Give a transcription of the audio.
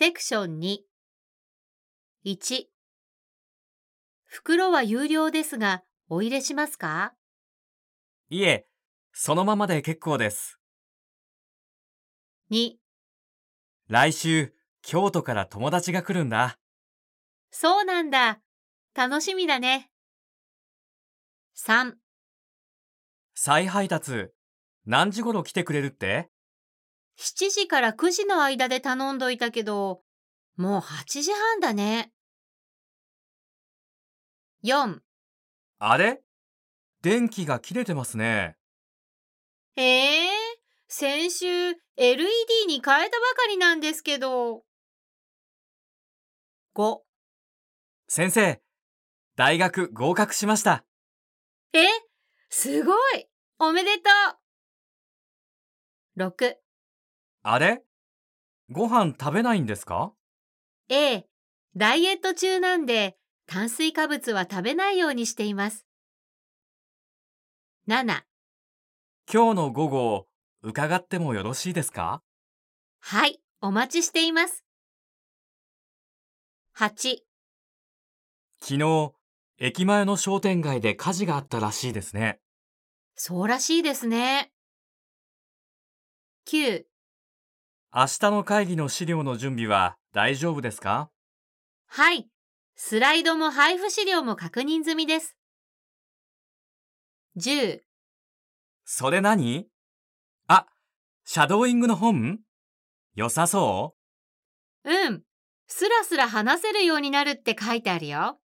セクション2 1袋は有料ですが、お入れしますか？いえ、そのままで結構です。?2 来週、京都から友達が来るんだ。そうなんだ。楽しみだね。3再配達、何時頃来てくれるって？7時から9時の間で頼んどいたけど、もう8時半だね。4あれ？電気が切れてますね。ええ先週 LED に変えたばかりなんですけど。5先生、大学合格しました。えすごいおめでとう !6 あれ？ご飯食べないんですか？A ダイエット中なんで炭水化物は食べないようにしています。7今日の午後、伺ってもよろしいですか？はい、お待ちしています。8昨日、駅前の商店街で火事があったらしいですね。そうらしいですね。9明日の会議の資料の準備は大丈夫ですか？はい。スライドも配布資料も確認済みです。10それ何？あ、シャドーイングの本？良さそう？うん。スラスラ話せるようになるって書いてあるよ。